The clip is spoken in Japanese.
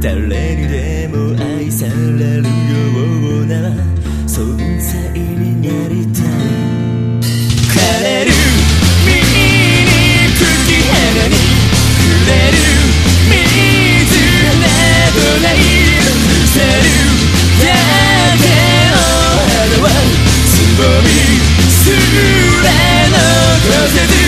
誰にでも愛されるような存在になりたい。枯れる耳に茎肌に触れる。水などない去る。だけの花はつぼみ。すら残せず